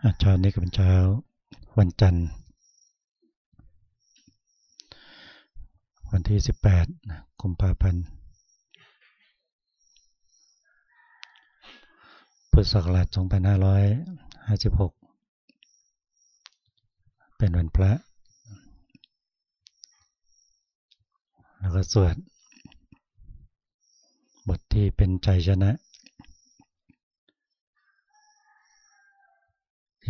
เช้านี้ก็เป็นเช้าวันจันทร์ วันที่ 18กุมภาพันธ์พุทธศักราช2556 เป็นวันพระ แล้วก็สวด บทที่เป็นใจชนะ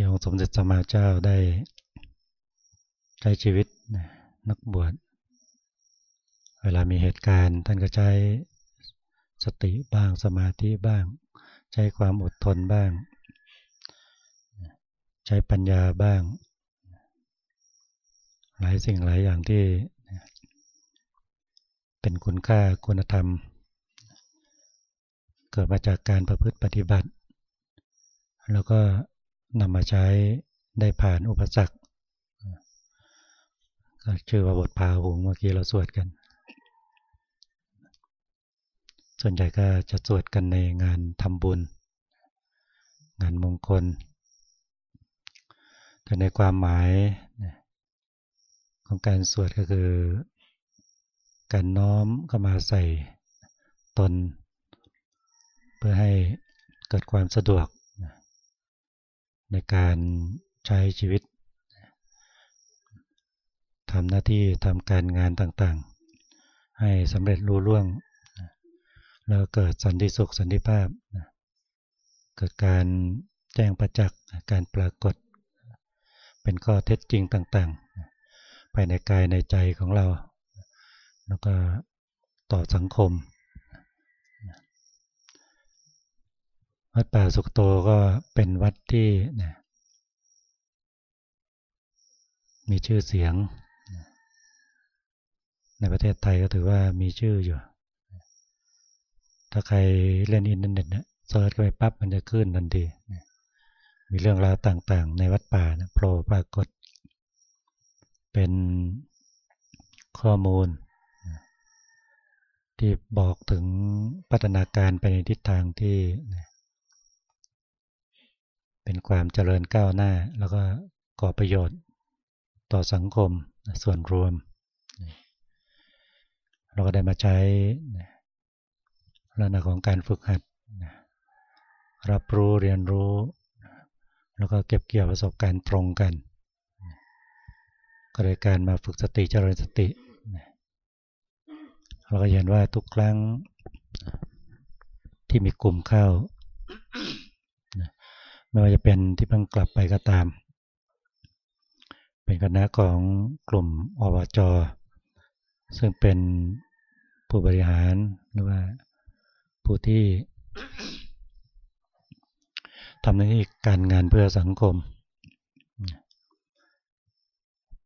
ที่องค์สมเด็จสมมาเจ้าได้ใช้ชีวิตนักบวช เวลามีเหตุการณ์ ท่านก็ใช้สติบ้างสมาธิบ้าง ใช้ความอดทนบ้าง ใช้ปัญญาบ้าง หลายสิ่งหลายอย่างที่เป็นคุณค่าคุณธรรม เกิดมาจากการประพฤติปฏิบัติ แล้วก็ นำมาใช้ได้ผ่านอุปสรรคก็ชื่อว่าบทพาหุงเมื่อกี้เราสวดกัน ส่วนใหญ่ก็จะสวดกันในงานทำบุญ งานมงคล แต่ในความหมายของการสวดก็คือ การน้อมเข้ามาใส่ตน เพื่อให้เกิดความสะดวก ในการใช้ชีวิตทำหน้าที่ทำการงานต่างๆ ให้สำเร็จรู้ล่วง แล้วเกิดสันติสุขสันติภาพ เกิดการแจ้งประจักษ์การปรากฏ เป็นข้อเท็จจริงต่างๆ ภายในกายในใจของเรา แล้วก็ต่อสังคม วัดป่าสุกโตก็เป็นวัดที่นะมีชื่อเสียง ในประเทศไทยก็ถือว่ามีชื่ออยู่ ถ้าใครเล่นอินเทอร์เน็ตเนี่ย search ไปปั๊บมันจะขึ้นทันทีมีเรื่องราวต่างๆ ในวัดป่านะโผล่ปรากฏ เป็นข้อมูล ที่บอกถึงพัฒนาการไปในทิศทางที่ เป็นความเจริญก้าวหน้า แล้วก็ก่อประโยชน์ต่อสังคมส่วนรวม เราก็ได้มาใช้ลักษณะของการฝึกหัด รับรู้เรียนรู้ แล้วก็เก็บเกี่ยวประสบการณ์ตรงกัน ก็เลยการมาฝึกสติเจริญสติ เราก็เห็นว่าทุกครั้งที่มีกลุ่มเข้า ไม่ว่าจะเป็นที่เพิ่งกลับไปก็ตาม เป็นคณะของกลุ่มอบจซึ่งเป็นผู้บริหารหรือว่าผู้ที่ทำหน้าที่การงานเพื่อสังคม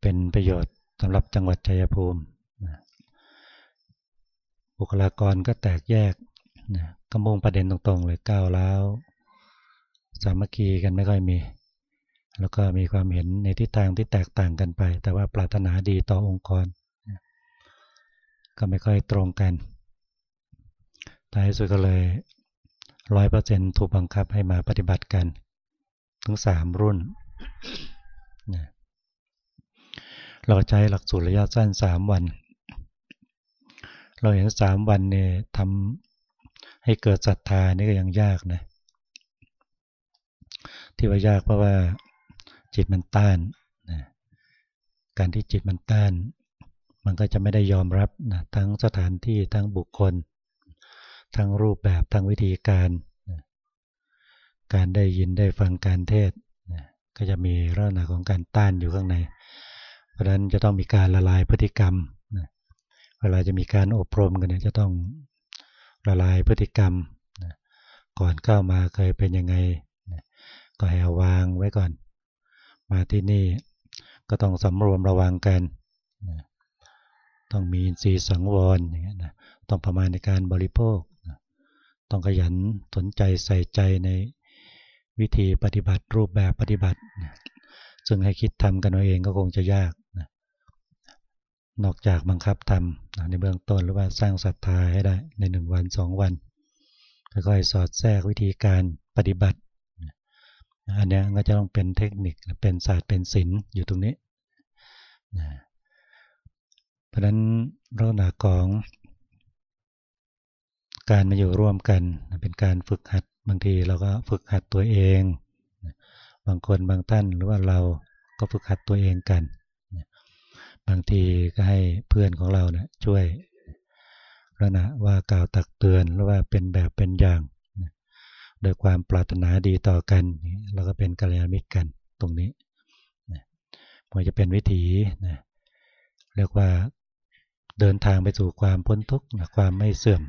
เป็นประโยชน์สำหรับจังหวัดชัยภูมิ บุคลากรก็แตกแยกก็มุ่งประเด็นตรงๆเลยก้าวแล้ว สามัคคีกันไม่ค่อยมี แล้วก็มีความเห็นในทิศทางที่แตกต่างกันไป แต่ว่าปรารถนาดีต่อองค์กร ก็ไม่ค่อยตรงกันท้ายสุดก็เลยร้อยเปอร์เซ็นต์ถูกบังคับให้มาปฏิบัติกันทั้งสามรุ่น เราใช้หลักสูตรระยะสั้นสามวัน เราเห็นสามวันเนี่ยทำให้เกิดศรัทธานี่ก็ยังยากนะ ที่ว่ายากเพราะว่าจิตมันต้านนะการที่จิตมันต้าน มันก็จะไม่ได้ยอมรับนะทั้งสถานที่ทั้งบุคคล ทั้งรูปแบบทั้งวิธีการนะการได้ยินได้ฟังการเทศนะก็จะมีลักษณะของการต้านอยู่ข้างใน เพราะฉะนั้นจะต้องมีการละลายพฤติกรรมนะเวลาจะมีการอบรมกันเนี่ยจะต้องละลายพฤติกรรมนะก่อนเข้ามาเคยเป็นยังไง ก็ให้วางไว้ก่อน มาที่นี่ก็ต้องสำรวมระวังกัน ต้องมีสีสังวรอย่างเงี้ยนะต้องประมาณในการบริโภค ต้องขยันสนใจใส่ใจในวิธีปฏิบัติรูปแบบปฏิบัติ ซึ่งให้คิดทำกันเอาเองก็คงจะยากนะนอกจากบังคับทำในเบื้องต้นหรือว่าสร้างศรัทธาให้ได้ในหนึ่งวันสองวันค่อยๆสอดแทรกวิธีการปฏิบัติ อันนี้ก็จะต้องเป็นเทคนิคเป็นศาสตร์เป็นศิลป์อยู่ตรงนี้นะเพราะนั้นลักษณะของการมาอยู่ร่วมกันเป็นการฝึกหัดบางทีเราก็ฝึกหัดตัวเอง บางคนบางท่านหรือว่าเราก็ฝึกหัดตัวเองกัน บางทีก็ให้เพื่อนของเราเนะี่ยช่วยแล้วนะว่ากล่าวตักเตือนหรือว่าเป็นแบบเป็นอย่าง โดยความปรารถนาดีต่อกันเราก็เป็นกัลยาณมิตรกันตรงนี้มันจะเป็นวิถีนะเรียกว่าเดินทางไปสู่ความพ้นทุกข์ความไม่เสื่อม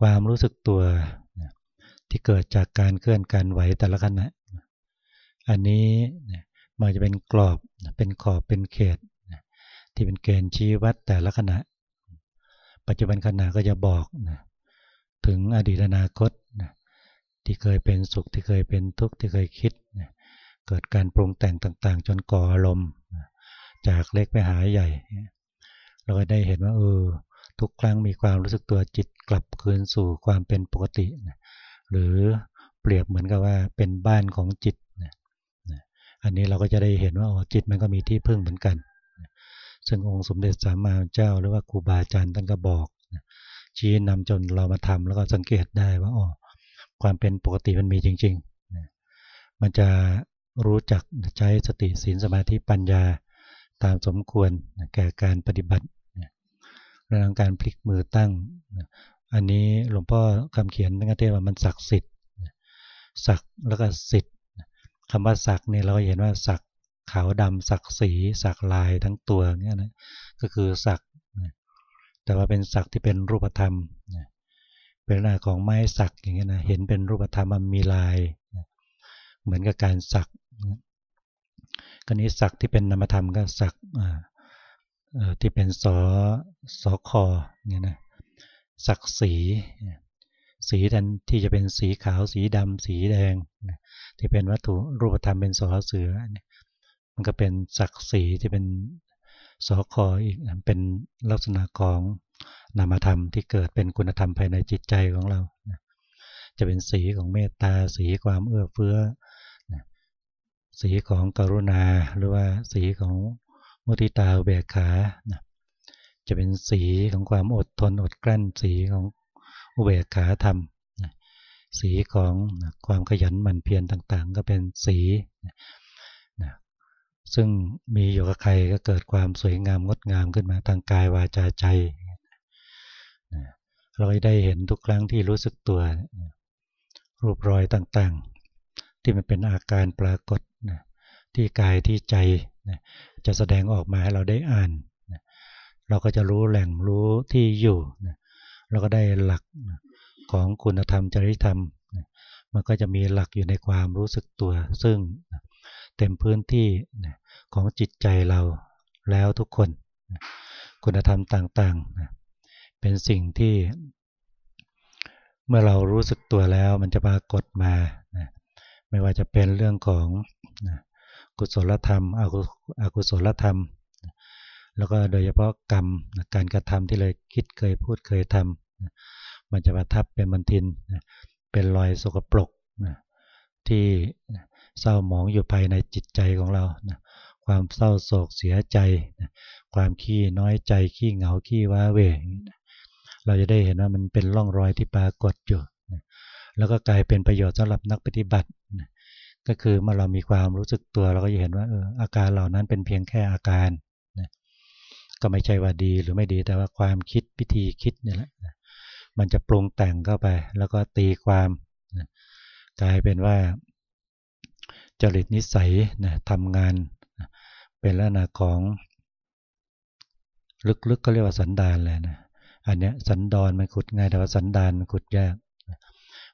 ความรู้สึกตัวที่เกิดจากการเคลื่อนการไหวแต่ละขณะอันนี้มันจะเป็นกรอบเป็นขอบเป็นเขตที่เป็นเกณฑ์ชี้วัดแต่ละขณะ ปัจจุบันขณะก็จะบอกถึงอดีตอนาคต ที่เคยเป็นสุขที่เคยเป็นทุกข์ที่เคยคิด เกิดการปรุงแต่งต่าง ๆ จนก่ออารมณ์จากเล็กไปหาใหญ่ เราก็ได้เห็นว่าเออทุกครั้งมีความรู้สึกตัวจิตกลับคืนสู่ความเป็นปกติ หรือเปรียบเหมือนกับว่าเป็นบ้านของจิต อันนี้เราก็จะได้เห็นว่าอ๋อจิตมันก็มีที่พึ่งเหมือนกัน ซึ่งองค์สมเด็จสามมาเจ้าหรือว่าครูบาอาจารย์ท่านก็บอก ชี้นำจนเรามาทำแล้วก็สังเกตได้ว่าอ๋อ ความเป็นปกติมันมีจริงๆ มันจะรู้จักใช้สติศีลสมาธิปัญญาตามสมควรแก่การปฏิบัติเรื่องการพลิกมือตั้ง อันนี้หลวงพ่อคำเขียนนั่นก็เรียกว่ามันศักดิ์สิทธิ์ศักแล้วก็สิทธิ์คำว่าศักเนี่ยเราเห็นว่าศักด์ขาวดำศักด์สีศักด์ลายทั้งตัวเนี่ยนะก็คือศักด์แต่ว่าเป็นศักด์ที่เป็นรูปธรรม เป็นลักษณะของไม้สักอย่างเงี้ยนะเห็นเป็นรูปธรรมมีลาย เหมือนกับการสักกรณีสักที่เป็นนามธรรมก็สักที่เป็นสอสอคอเนี่ยนะสักสีสีทันที่จะเป็นสีขาวสีดำสีแดงที่เป็นวัตถุรูปธรรมเป็นสอเสือมันก็เป็นสักสีที่เป็นสอคออีกเป็นลักษณะของ นามธรรมที่เกิดเป็นคุณธรรมภายในจิตใจของเรา จะเป็นสีของเมตตา สีความเอื้อเฟื้อ สีของกรุณา หรือว่าสีของมุทิตาเบกขา จะเป็นสีของความอดทนอดกลั้น สีของอุเบกขาธรรม สีของความขยันหมั่นเพียรต่างๆ ก็เป็นสีซึ่งมีอยู่กับใครก็เกิดความสวยงามงดงามขึ้นมาทางกายวาจาใจ เราได้เห็นทุกครั้งที่รู้สึกตัว รูปรอยต่างๆ ที่มันเป็นอาการปรากฏที่กายที่ใจจะแสดงออกมาให้เราได้อ่านเราก็จะรู้แหล่งรู้ที่อยู่เราก็ได้หลักของคุณธรรมจริยธรรมมันก็จะมีหลักอยู่ในความรู้สึกตัว ซึ่งเต็มพื้นที่ของจิตใจเราแล้วทุกคนคุณธรรมต่างๆ เป็นสิ่งที่เมื่อเรารู้สึกตัวแล้วมันจะปรากฏมานะไม่ว่าจะเป็นเรื่องของนะกุศลธรรมอกุศลธรรม แล้วก็โดยเฉพาะกรรมการกระทำที่เลยคิดเคยพูดเคยทำมันจะประทับเป็นมันทินเป็นรอยสกปรกที่เศร้าหมองอยู่ภายในจิตใจของเราความเศร้าโศกเสียใจความขี้น้อยใจขี้เหงาขี้ว้าเว เราจะได้เห็นว่ามันเป็นร่องรอยที่ปรากฏอยู่แล้วก็กลายเป็นประโยชน์สำหรับนักปฏิบัติ ก็คือเมื่อเรามีความรู้สึกตัวเราก็จะเห็นว่าเอออาการเหล่านั้นเป็นเพียงแค่อาการก็ไม่ใช่ว่าดีหรือไม่ดีแต่ว่าความคิดพิธีคิดนี่แหละมันจะปรุงแต่งเข้าไป แล้วก็ตีความกลายเป็นว่าจริตนิสัยนะทำงานเป็นลักษณะของลึกๆก็เรียกว่าสันดานเลยนะ อันเนี้ยสันดอนมันขุดง่ายแต่ว่าสันดานมันขุดยาก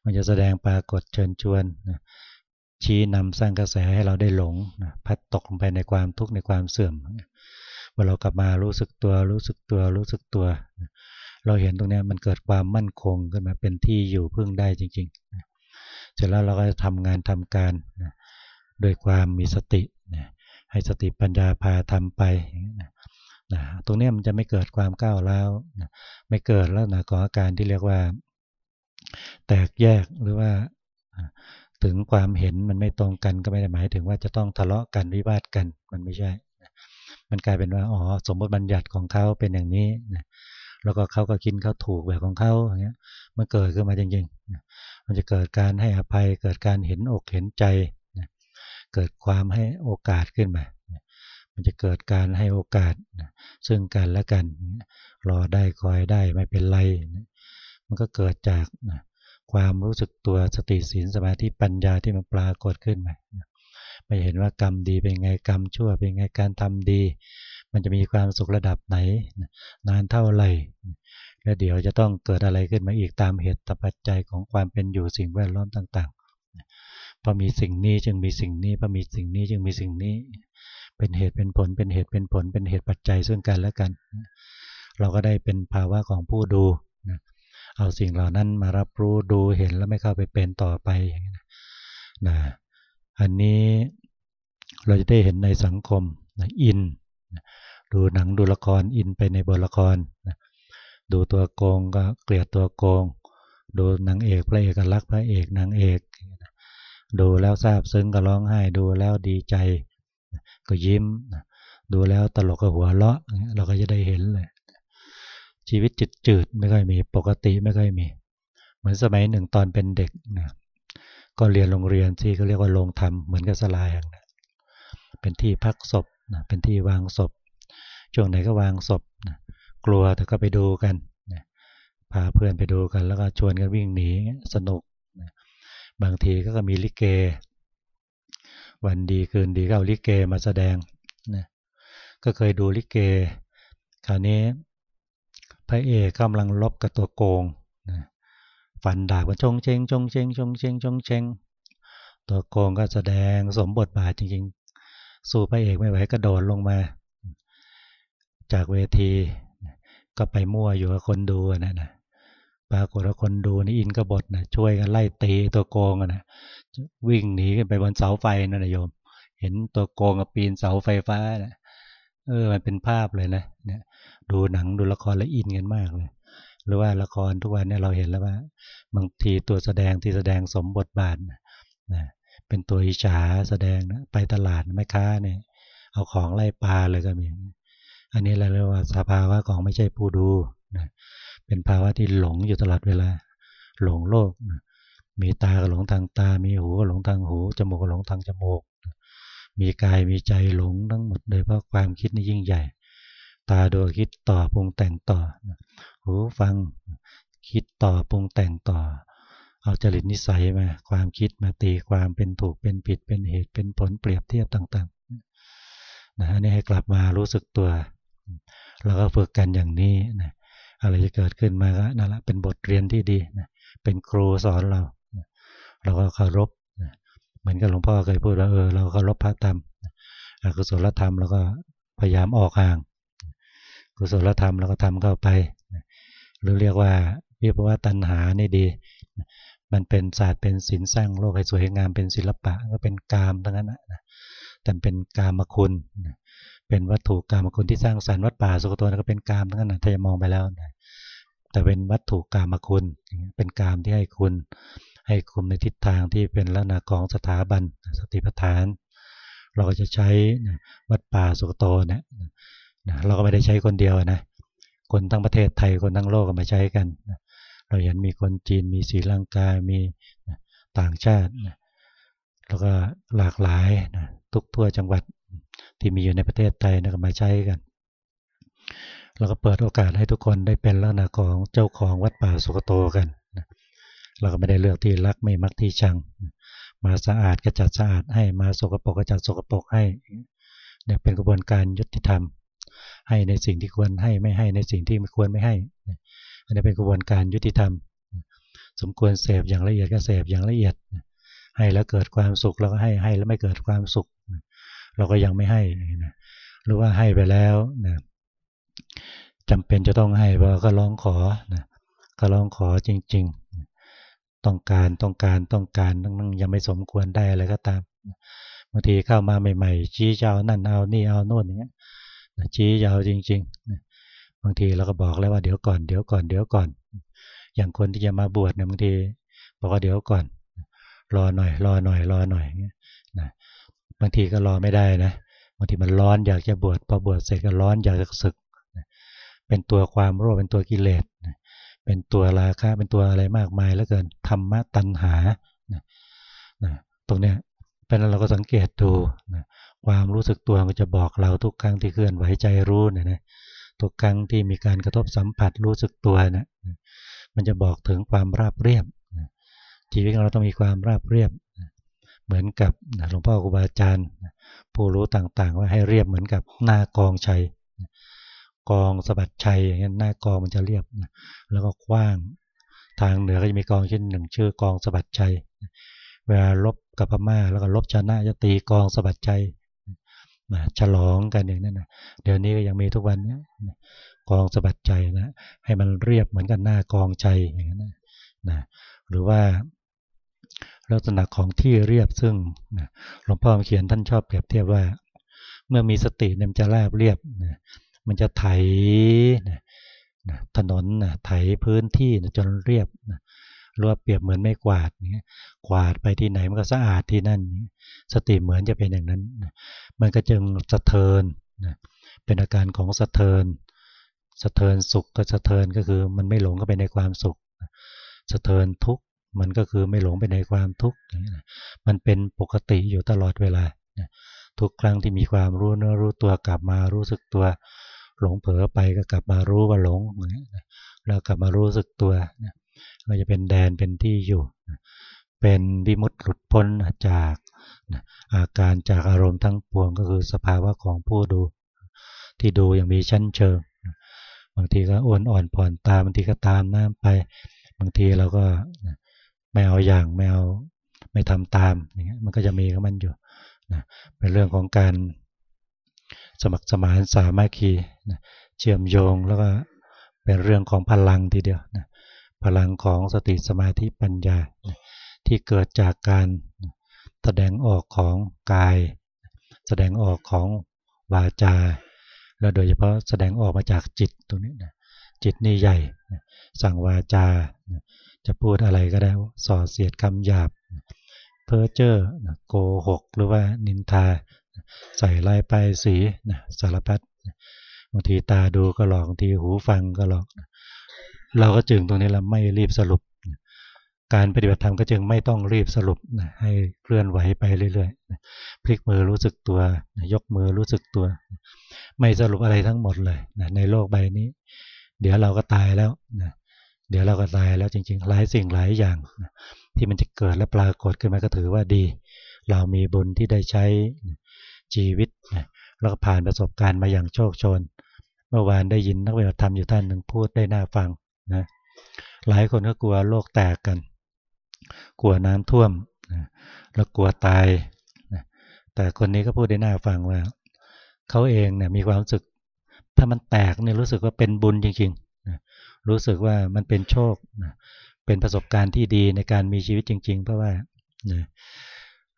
มันจะแสดงปรากฏเชิญชวนชี้นำสร้างกระแสให้เราได้หลงพัดตกลงไปในความทุกข์ในความเสื่อมเมื่อเรากลับมารู้สึกตัวรู้สึกตัวรู้สึกตัว เราเห็นตรงนี้มันเกิดความมั่นคงขึ้นมาเป็นที่อยู่พึ่งได้จริงๆ เสร็จแล้วเราก็จะทำงานทำการโดยความมีสติให้สติปัญญาพาทำไปนะ ตรงนี้มันจะไม่เกิดความก้าวร้าวนะไม่เกิดแล้วนะของอาการที่เรียกว่า แตกแยกหรือว่าถึงความเห็นมันไม่ตรงกันก็ไม่ได้หมายถึงว่าจะต้องทะเลาะกันวิวาทกันมันไม่ใช่ มันกลายเป็นว่าอ๋อสมมติบัญญัติของเขาเป็นอย่างนี้นะแล้วก็เขาก็กินเขาถูกแบบของเขาอย่างเงี้ยมันเกิดขึ้นมาจริงๆมันจะเกิดการให้อภัย เกิดการเห็นอกเห็นใจเกิดความให้โอกาสขึ้นมา มันจะเกิดการให้โอกาส ซึ่งกันและกัน รอได้คอยได้ไม่เป็นไร มันก็เกิดจากความรู้สึกตัวสติสีลสมาธิปัญญาที่มันปรากฏขึ้นมาไม่เห็นว่ากรรมดีเป็นไงกรรมชั่วเป็นไงการทำดี มันจะมีความสุขระดับไหน นานเท่าไหร่แล้วเดี๋ยวจะต้องเกิดอะไรขึ้นมาอีกตามเหตุปัจจัยของความเป็นอยู่สิ่งแวดล้อมต่างๆพอมีสิ่งนี้จึงมีสิ่งนี้พอมีสิ่งนี้จึงมีสิ่งนี้ เป็นเหตุเป็นผล เป็นเหตุเป็นผล เป็นเหตุปัจจัยซึ่งกันและกัน เราก็ได้เป็นภาวะของผู้ดูเอาสิ่งเหล่านั้นมารับรู้ดูเห็นแล้วไม่เข้าไปเป็นต่อไปอย่างนี้นะอันนี้เราจะได้เห็นในสังคมนะอินนะดูหนังดูละครอินไปในบทละครนะดูตัวโกงก็เกลียดตัวโกง ดูนางเอกพระเอกรักพระเอกนางเอก ดูแล้วซาบซึ้งก็ร้องไห้ดูแล้วดีใจ ก็ยิ้ม ดูแล้วตลกก็หัวเราะเราก็จะได้เห็นเลย ชีวิตจืดจืดไม่ค่อยมี ปกติไม่ค่อยมี เหมือนสมัยหนึ่งตอนเป็นเด็กนะก็เรียนโรงเรียนที่เขาเรียกว่าโรงธรรมเหมือนกับสลายนะเป็นที่พักศพนะเป็นที่วางศพ ช่วงไหนก็วางศพนะกลัวแต่ก็ไปดูกันนะพาเพื่อนไปดูกัน แล้วก็ชวนกันวิ่งหนีสนุกนะบางทีก็มีลิเก วันดีคืนดีก็เอาลิเกมาแสดงนะก็เคยดูลิเก คราวนี้พระเอกกำลังลบกับตัวโกงนะฟันดาบกันชงเชงชงเชงชงเชงชงเชงตัวโกงก็แสดงสมบทบาทจริงๆ สู้พระเอกไม่ไหวก็โดดลงมา จากเวที ก็ไปมั่วอยู่กับคนดูนะนะปรากฏว่าคนดูนี่อินกบฏนะช่วยกันไล่ตีตัวโกงนะ วิ่งหนีกันไปบนเสาไฟนั่นนะโยม เห็นตัวโกงกับปีนเสาไฟฟ้านะเออมันเป็นภาพเลยนะเนี่ยดูหนังดูละครแล้วอินกันมากเลย หรือว่าละครทุกวันเนี่ยเราเห็นแล้วว่า บางทีตัวแสดงที่แสดงสมบทบาทนะเป็นตัวอิจฉาแสดงนะไปตลาดแม่ค้าเนี่ย เอาของไล่ปลาเลยก็มีอันนี้เราเรียกว่าสภาวะของไม่ใช่ผู้ดูนะเป็นภาวะที่หลงอยู่ตลอดเวลา หลงโลกนะ มีตาก็หลงทางตา มีหูก็หลงทางหู จมูกก็หลงทางจมูก มีกายมีใจหลงทั้งหมดโดยเพราะความคิดนี่ยิ่งใหญ่ ตาดูคิดต่อปรุงแต่งต่อ หูฟังคิดต่อปรุงแต่งต่อ เอาจริตนิสัยมา ความคิดมาตีความเป็นถูกเป็นผิดเป็นเหตุเป็นผลเปรียบเทียบต่างๆนะนี่ให้กลับมารู้สึกตัว แล้วก็ฝึกกันอย่างนี้นะอะไรจะเกิดขึ้นมาก็นั่นแหละเป็นบทเรียนที่ดีนะเป็นครูสอนเรา เราก็เคารพเหมือนกับหลวงพ่อเคยพูดว่าเออเราเคารพพระธรรมกุศลธรรมแล้วก็พยายามออกห่าง กุศลธรรมเราก็ทำเข้าไปหรือเรียกว่าวิภวตัณหานี่ดี มันเป็นศาสตร์เป็นศิลป์สร้างโลกให้สวยงามเป็นศิลปะก็เป็นกามทั้งนั้นนะแต่เป็นกามคุณเป็นวัตถุกามคุณที่สร้างสรรค์วัดป่าสุกตัวก็เป็นกามทั้งนั้นถ้ามองไปแล้วนะแต่เป็นวัตถุกามคุณเป็นกามที่ให้คุณ ให้คุมในทิศทางที่เป็นลักษณะของสถาบันสติปัฏฐาน เราก็จะใช้วัดป่าสุกโตเนี่ยเราก็ไม่ได้ใช้คนเดียวนะคนทั้งประเทศไทยคนทั้งโลกก็มาใช้กัน เราเห็นมีคนจีนมีศรีลังกา มีต่างชาติแล้วก็หลากหลายนะทุกทั่วจังหวัดที่มีอยู่ในประเทศไทยนะก็มาใช้กันเราก็เปิดโอกาสให้ทุกคนได้เป็นลักษณะของเจ้าของวัดป่าสุกโตกัน เราก็ไม่ได้เลือกที่รักไม่มักที่ชัง มาสะอาดก็จัดสะอาดให้มาสกปรกก็จัดสกปรกให้เนี่ยเป็นกระบวนการยุติธรรม ให้ในสิ่งที่ควรให้ไม่ให้ในสิ่งที่ไม่ควรไม่ให้อันนี้เป็นกระบวนการยุติธรรม สมควรเสพอย่างละเอียดก็เสพอย่างละเอียด ให้แล้วเกิดความสุขเราก็ให้ให้แล้วไม่เกิดความสุข เราก็ยังไม่ให้นะหรือว่าให้ไปแล้วนะจำเป็นจะต้องให้เพราะก็ร้องขอนะก็ร้องขอจริง ๆ ต้องการต้องการต้องการนั่งยังไม่สมควรได้อะไรก็ตามบางทีเข้ามาใหม่ๆ ชี้เจ้านั่นเอานี่เอาโน่นอย่างเงี้ยชี้ยาวจริงๆบางทีเราก็บอกแล้วว่าเดี๋ยวก่อนเดี๋ยวก่อนเดี๋ยวก่อน อย่างคนที่จะมาบวชเนี่ยบางที บอกว่าเดี๋ยวก่อน รอหน่อย รอหน่อยรอหน่อยนะบางทีก็รอไม่ได้นะบางทีมันร้อนอยากจะบวชพอบวชเสร็จก็ร้อนอยากจะศึก เป็นตัวความโลภเป็นตัวกิเลส เป็นตัวราคะเป็นตัวอะไรมากมายแล้วเกินธรรมะตัณหาตรงเนี้ยเป็นเราก็สังเกตดูนะความรู้สึกตัวมันจะบอกเราทุกครั้งที่เคลื่อนไหวใจรู้เนี่ยนะทุกครั้งที่มีการกระทบสัมผัสรู้สึกตัวนะมันจะบอกถึงความราบเรียบชีวิตของเราต้องมีความราบเรียบ เหมือนกับหลวงพ่อครูบาอาจารย์ผู้รู้ต่างๆ ว่าให้เรียบเหมือนกับหน้ากองชัย กองสะบัดชัยอย่างนี้หน้ากองมันจะเรียบแล้วก็กว้าง ทางเหนือก็จะมีกองเช่นหนึ่งชื่อกองสะบัดชัยเวลาลบกับพม่าแล้วก็ลบชนะจะตีกองสะบัดชัยนะฉลองกันอย่างนั้นนะเดี๋ยวนี้ก็ยังมีทุกวันนี้กองสะบัดใจนะให้มันเรียบเหมือนกันหน้ากองใจอย่างนั้นนะหรือว่าลักษณะของที่เรียบซึ่งหลวงพ่อเขียนท่านชอบเปรียบเทียบว่า เมื่อมีสติเนี่ยมันจะราบเรียบนะ มันจะไถถนนไถพื้นที่จนเรียบรวบเปรียบเหมือนไม่กวาดเนี่ยกวาดไปที่ไหนมันก็สะอาดที่นั่น สติเหมือนจะเป็นอย่างนั้น มันก็จึงสะเทินนเป็นอาการของสะเทินสะเทินสุขก็สะเทินก็คือมันไม่หลงก็ไปในความสุขสะเทินทุกข์มันก็คือไม่หลงไปในความทุกข์มันเป็นปกติอยู่ตลอดเวลาทุกครั้งที่มีความรู้เนื้อรู้ตัวกลับมารู้สึกตัว หลงเผลอไปก็กลับมารู้ว่าหลงแล้วกลับมารู้สึกตัวก็จะเป็นแดนเป็นที่อยู่เป็นวิมุตติหลุดพ้นจากอาการจากอารมณ์ทั้งปวงก็คือสภาวะของผู้ดู ที่ดูอย่างมีชั้นเชิงบางทีก็อ่อนอ่อนผ่อนตามบางทีก็ตามน้ำไป บางทีเราก็ไม่เอาอย่างไม่เอาไม่ทำตามอย่างเงี้ยมันก็จะมีของมันอยู่นะเป็นเรื่องของการ สมัครสมานสามัคคีเชื่อมโยงแล้วก็เป็นเรื่องของพลังทีเดียวนะพลังของสติสมาธิปัญญาที่เกิดจากการแสดงออกของกาย แสดงออกของวาจา แล้วโดยเฉพาะแสดงออกมาจากจิตตรงนี้นะจิตนี่ใหญ่ สั่งวาจา จะพูดอะไรก็ได้ส่อเสียดคำหยาบ เพ้อเจ้อโกหก หรือว่านินทา ใส่ลายปลายสีสารพัดบางทีตาดูก็หลอกบางทีหูฟังก็หลอก เราก็จึงตรงนี้เราไม่รีบสรุป การปฏิบัติธรรมก็จึงไม่ต้องรีบสรุปให้เคลื่อนไหวไปเรื่อยๆพลิกมือรู้สึกตัวยกมือรู้สึกตัว ไม่สรุปอะไรทั้งหมดเลยในโลกใบนี้ เดี๋ยวเราก็ตายแล้วนะเดี๋ยวเราก็ตายแล้วจริงๆหลายสิ่งหลายอย่างที่มันจะเกิดและปรากฏขึ้นมาก็ถือว่าดี เรามีบุญที่ได้ใช้ ชีวิตแล้วก็ผ่านประสบการณ์มาอย่างโชคชน เมื่อวานได้ยินนักวิทยาธรรมอยู่ท่านหนึ่งพูดได้น่าฟังนะหลายคนก็กลัวโลกแตกกัน กลัวน้ำท่วมนะแล้วกลัวตายนะแต่คนนี้ก็พูดได้น่าฟังว่าเขาเองเนี่ยมีความรู้สึก ถ้ามันแตกเนี่ยรู้สึกว่าเป็นบุญจริงรู้สึกว่ามันเป็นโชคนะเป็นประสบการณ์ที่ดีในการมีชีวิตจริง ๆ เพราะว่านะ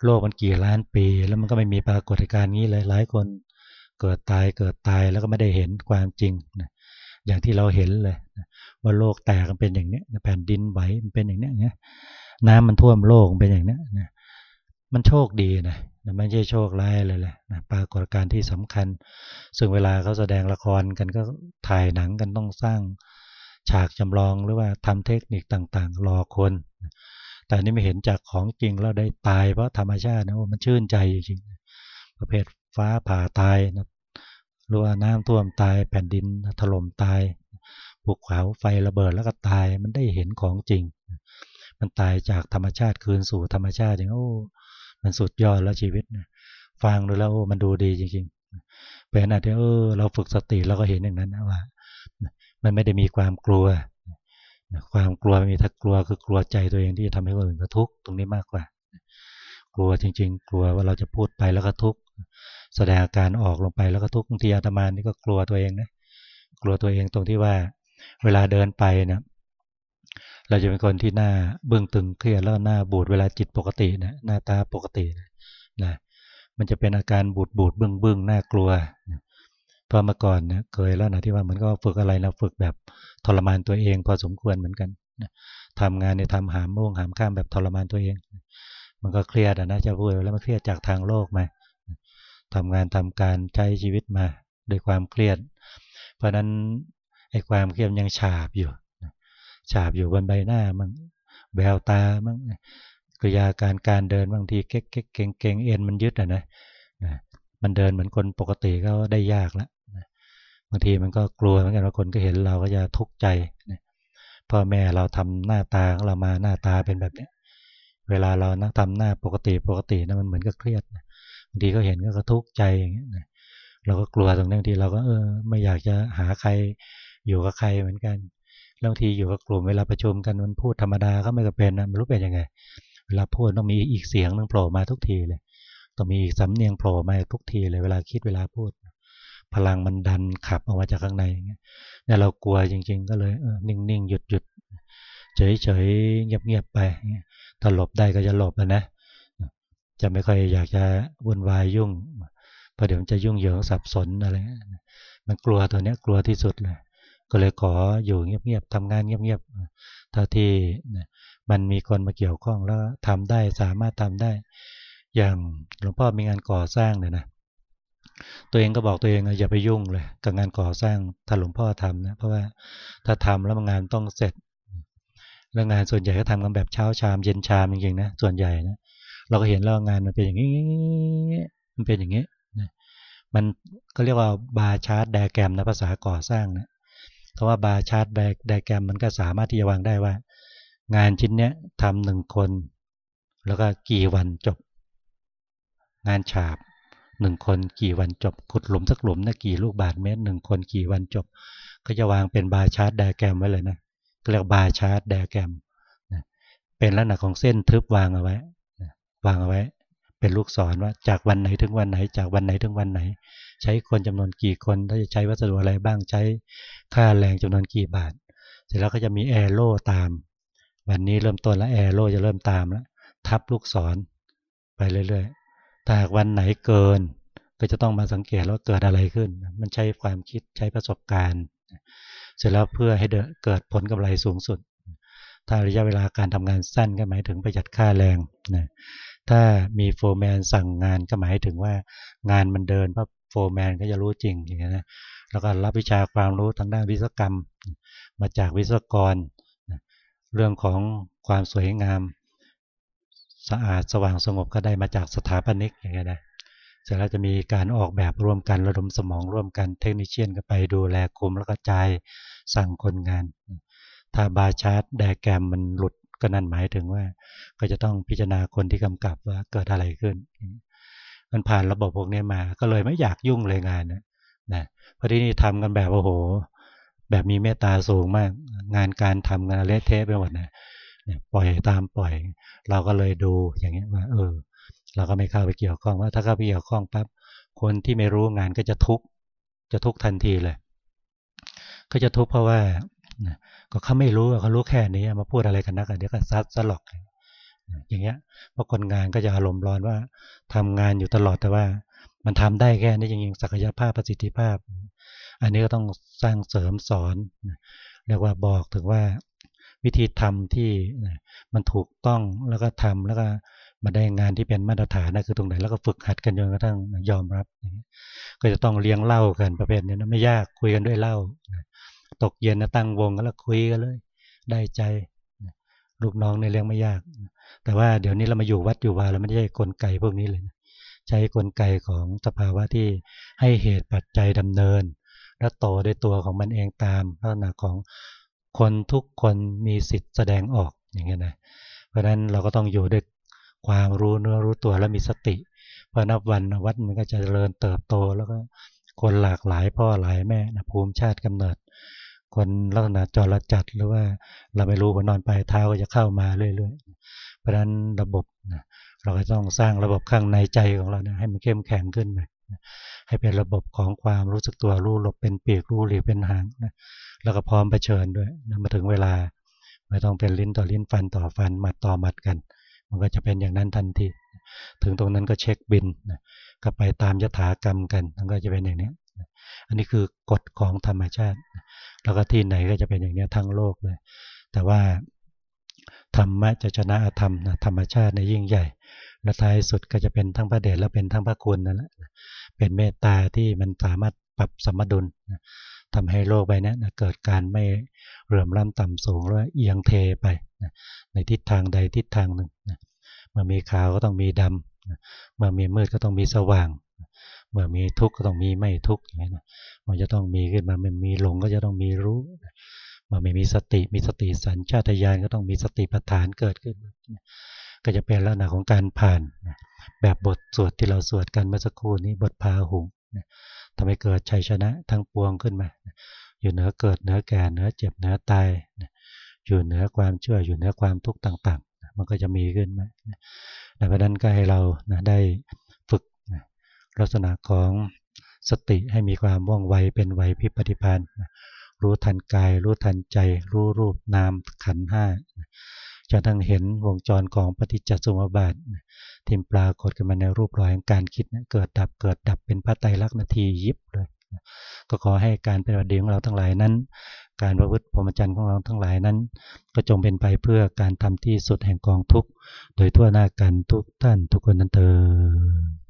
โลกมันกี่ล้านปี แล้วมันก็ไม่มีปรากฏการณ์นี้เลยหลายคนเกิดตายเกิดตายแล้วก็ไม่ได้เห็นความจริงนะอย่างที่เราเห็นเลยว่าโลกแตกมันเป็นอย่างนี้แผ่นดินไหวมันเป็นอย่างนี้เงี้ยน้ำมันท่วมโลกมันเป็นอย่างนี้นะมันโชคดีนะไม่ใช่โชคร้ายเลยแหละนะปรากฏการณ์ที่สำคัญ ซึ่งเวลาเขาแสดงละครกันก็ถ่ายหนังกันต้องสร้างฉากจำลองหรือว่าทำเทคนิคต่างๆ รอคน แต่นี่ไม่เห็นจากของจริงแล้วได้ตายเพราะธรรมชาตินะมันชื่นใจจริงประเภทฟ้าผ่าตายนะหรือว่าน้ำท่วมตายแผ่นดินถล่มตายภูเขาไฟระเบิดแล้วก็ตายมันได้เห็นของจริง มันตายจากธรรมชาติคืนสู่ธรรมชาติอย่างโอ้มันสุดยอดแล้วชีวิตนะฟังดูแล้วโอ้มันดูดีจริงๆเป็นอะไรที่เออเราฝึกสติเราก็เห็นอย่างนั้นนะว่า มันไม่ได้มีความกลัว ความกลัวมีถ้ากลัวคือกลัวใจตัวเองที่จะทำให้คนอื่นทุกข์ตรงนี้มากกว่า กลัวจริง ๆ กลัวว่าเราจะพูดไปแล้วก็ทุกข์แสดงอาการออกลงไปแล้วก็ทุกข์บางทีอาตมานี่ก็กลัวตัวเองนะกลัวตัวเองตรงที่ว่าเวลาเดินไปนะเราจะเป็นคนที่หน้าเบื้องตึงเครียดแล้วหน้าบูดเวลาจิตปกตินะหน้าตาปกตินะมันจะเป็นอาการบูดบูดเบื้องเบื้องน่ากลัวนะ พราะเมื่อก่อนเนี่ยเคยแล้วนะที่ว่ามันก็ฝึกอะไรนะฝึกแบบทรมานตัวเอง พอสมควรเหมือนกันทำงานในทำหามโมงหามข้ามแบบทรมานตัวเอง มันก็เครียดนะจะพูดแล้วมันเครียดจากทางโลกมาทำงานทำการใช้ชีวิตมาด้วยความเครียด เพราะนั้นไอ้ความเครียดยังฉาบอยู่ฉาบอยู่บนใบหน้ามันแววตามั่งกริยาการการเดินบางทีเก๊กเก๊กเก่งเก่งเอ็นมันยึดอะนะมันเดินเหมือนคนปกติก็ได้ยากแล้ว บางทีมันก็กลัวเหมือนกันว่าคนก็เห็นเราก็จะทุกข์ใจพ่อแม่เราทำหน้าตาของเรามาหน้าตาเป็นแบบนี้เวลาเรานะทำหน้าปกติปกตินะมันเหมือนกับเครียดบางทีก็เห็นก็ทุกข์ใจอย่างเงี้ยเราก็กลัวตรงนี้บางทีเราก็เออไม่อยากจะหาใครอยู่กับใครเหมือนกันบางทีอยู่กับกลุ่มเวลาประชุมกันมันพูดธรรมดาก็ไม่ก็เป็นนะไม่รู้เป็นยังไงเวลาพูดต้องมีอีกเสียงนึงโผล่มาทุกทีเลยต้องมีอีกสำเนียงโผล่มาทุกทีเลยเวลาคิดเวลาพูด พลังมันดันขับออกมาจากข้างในเนี่ยเรากลัวจริง ๆ ก็เลยนิ่งๆหยุดหยุดเฉยๆเงียบๆไปถ้าหลบได้ก็จะหลบนะจะไม่ค่อยอยากจะวุ่นวายยุ่งเพราะเดี๋ยวมันจะยุ่งเหยิงสับสนอะไรมันกลัวตัวเนี้ยกลัวที่สุดเลยก็เลยขออยู่เงียบๆทำงานเงียบๆถ้าที่มันมีคนมาเกี่ยวข้องแล้วทำได้สามารถทำได้ อย่างหลวงพ่อมีงานก่อสร้างเนี่ยนะ ตัวเองก็บอกตัวเองอย่าไปยุ่งเลยกับงานก่อสร้างถ้าหลวงพ่อทำนะเพราะว่าถ้าทำแล้วงานต้องเสร็จ แล้วงานส่วนใหญ่ก็ทำกันแบบเช้าชามเย็นชามจริงๆนะส่วนใหญ่นะเราก็เห็นแล้วงานมันเป็นอย่างนี้มันเป็นอย่างนี้มันก็เรียกว่าบาชาร์ดแดแกรมนะภาษาก่อสร้างนะคำว่าบาชาร์ดไดแกรมมันก็สามารถที่จะวางได้ว่า งานชิ้นเนี้ยทำหนึ่งคน แล้วก็กี่วันจบ งานฉาบ หนึ่งคนกี่วันจบขุดหลุมสักหลุมนะกี่ลูกบาทเมตรหนึ่งคนกี่วันจบ ก็จะวางเป็น bar chart diagram ไว้เลยนะเรียก bar chart diagram เป็นลักษณะของเส้นทึบวางเอาไว้วางเอาไว้ เป็นลูกศรว่าจากวันไหนถึงวันไหน จากวันไหนถึงวันไหน ใช้คนจำนวนกี่คนถ้าจะใช้วัสดุอะไรบ้างใช้ค่าแรงจำนวนกี่บาท เสร็จแล้วก็จะมี arrow ตาม วันนี้เริ่มต้นแล้ว arrow จะเริ่มตามแล้วทับลูกศรไปเรื่อยๆ แต่วันไหนเกิน ก็จะต้องมาสังเกตว่าเกิดอะไรขึ้น มันใช้ความคิดใช้ประสบการณ์ เสร็จแล้วเพื่อให้เกิดผลกำไรสูงสุด ถ้าระยะเวลาการทำงานสั้นก็หมายถึงประหยัดค่าแรงนะถ้ามีโฟร์แมนสั่งงานก็หมายถึงว่างานมันเดินเพราะโฟร์แมนก็จะรู้จริงอย่างนี้นะแล้วก็รับวิชาความรู้ทางด้านวิศวกรรม มาจากวิศวกร เรื่องของความสวยงาม สะอาดสว่างสงบก็ได้มาจากสถาปนิกอย่างนี้นะเสร็จแล้วจะมีการออกแบบร่วมกันระดมสมองร่วมกันเทคนิชเชียนก็ไปดูแลคุมแล้วก็จายสั่งคนงาน ถ้าบาชาร์ดแดแกรมมันหลุดก็นั่นหมายถึงว่า ก็จะต้องพิจารณาคนที่กำกับว่าเกิดอะไรขึ้น มันผ่านระบบพวกนี้มา ก็เลยไม่อยากยุ่งเลยงานนะนะเพราะที่นี่ทำกันแบบโอ้โห แบบมีเมตตาสูงมาก งานการทำงานเละเทะไปหมดนะ ปล่อยตามปล่อย เราก็เลยดูอย่างนี้ว่าเออ เราก็ไม่เข้าไปเกี่ยวข้องว่าถ้าเข้าไปเกี่ยวข้องปั๊บคนที่ไม่รู้งานก็จะทุกข์จะทุกข์ทันทีเลย ก็จะทุกข์เพราะว่าก็เขาไม่รู้เขารู้แค่นี้มาพูดอะไรกันนักเดี๋ยวก็ซัดซะหลอกอย่างเงี้ยเพราะคนงานก็จะอารมณ์ร้อนว่าทำงานอยู่ตลอดแต่ว่า มันทำได้แค่นี้จริงๆศักยภาพประสิทธิภาพ อันนี้ก็ต้องสร้างเสริมสอนเรียกว่าบอกถึงว่า วิธีทำที่มันถูกต้องแล้วก็ทำแล้วก็มาได้งานที่เป็นมาตรฐานนั่นคือตรงไหนแล้วก็ฝึกหัดกันจนกระทั่งยอมรับ ก็จะต้องเลี้ยงเล่ากันประเภทนี้นะไม่ยากคุยกันด้วยเล่า ตกเย็นนะตั้งวงกันแล้วคุยกันเลย ได้ใจลูกน้องในเลี้ยงไม่ยาก แต่ว่าเดี๋ยวนี้เรามาอยู่วัดอยู่วาเราไม่ใช่กลไกพวกนี้เลยนะใช้กลไกของสภาวะที่ให้เหตุปัจจัยดำเนิน และโตด้วยตัวของมันเองตามลักษณะของ คนทุกคนมีสิทธิ์แสดงออกอย่างเงี้ยนะเพราะฉะนั้นเราก็ต้องอยู่ด้วยความรู้เนื้อรู้ตัวและมีสติพอนับวันวัดมันก็จะเจริญเติบโตแล้วก็คนหลากหลายพ่อหลายแม่นะภูมิชาติกำเนิด คนลักษณะจรจัดหรือว่าเราไม่รู้ว่านอนไปเท้าก็จะเข้ามาเรื่อยๆเพราะฉะนั้นระบบนะเราก็ต้องสร้างระบบข้างในใจของเรานี่ยให้มันเข้มแข็งขึ้นไป ให้เป็นระบบของความรู้สึกตัวรู้หลบเป็นปีกรู้หลีเป็นหางนะแล้วก็พร้อมเผชิญด้วยนะมาถึงเวลาไม่ต้องเป็นลิ้นต่อลิ้นฟันต่อฟันมัดต่อมัดกัน มันก็จะเป็นอย่างนั้นทันทีถึงตรงนั้นก็เช็คบินนะก็ไปตามยถากรรมกันมันก็จะเป็นอย่างนี้อันนี้คือกฎของธรรมชาติ แล้วก็ที่ไหนก็จะเป็นอย่างนี้ทั้งโลกเลย แต่ว่าธรรมะจะชนะอธรรมนะธรรมชาติในยิ่งใหญ่ และท้ายสุดก็จะเป็นทั้งพระเดชและเป็นทั้งพระคุณนั่นแหละ เป็นเมตตาที่มันสามารถปรับสมดุลทำให้โลกใบนี้นเกิดการไม่เรื่มล้ำต่ำสูงหรือเอียงเทไปในทิศทางใดทิศทางหนึ่งเมื่อมีขาวก็ต้องมีดำเมื่อมีมืดก็ต้องมีสว่าง เมื่อมีทุกข์ก็ต้องมีไม่ทุกข์อย่างนี้นะมันจะต้องมีขึ้นมามันมีหลงก็จะต้องมีรู้เมื่อไม่มีสติมีสติสัญชาตญาณก็ต้องมีสติปัฏฐานเกิดขึ้น ก็จะเป็นลักษณะของการผ่าน แบบบทสวดที่เราสวดกันเมื่อสักครู่นี้บทพาหุงทำให้เกิดชัยชนะทั้งปวงขึ้นมา อยู่เหนือเกิดเหนือแก่เหนือเจ็บเหนือตายอยู่เหนือความเชื่ออยู่เหนือความทุกข์ต่างๆ มันก็จะมีขึ้นมาดังนั้นก็ให้เราได้ฝึกลักษณะของสติให้มีความว่องไวเป็นไวพิปฏิพันธ์รู้ทันกาย รู้ทันใจ รู้รูปนามขันห้า จะทั้งเห็นวงจรของปฏิจจสมุปบาททิมปรากฏขึ้นมาในรูปรอยของการคิดเกิดดับเกิดดับเป็นพระไตรลักษณ์นาทียิบเลยก็ขอให้การปฏิบัติดีของเราทั้งหลายนั้น การประพฤติพรหมจรรย์ของเราทั้งหลายนั้น ก็จงเป็นไปเพื่อการทำที่สุดแห่งกองทุกข์โดยทั่วหน้ากันทุกท่านทุกคนนั้นเถิด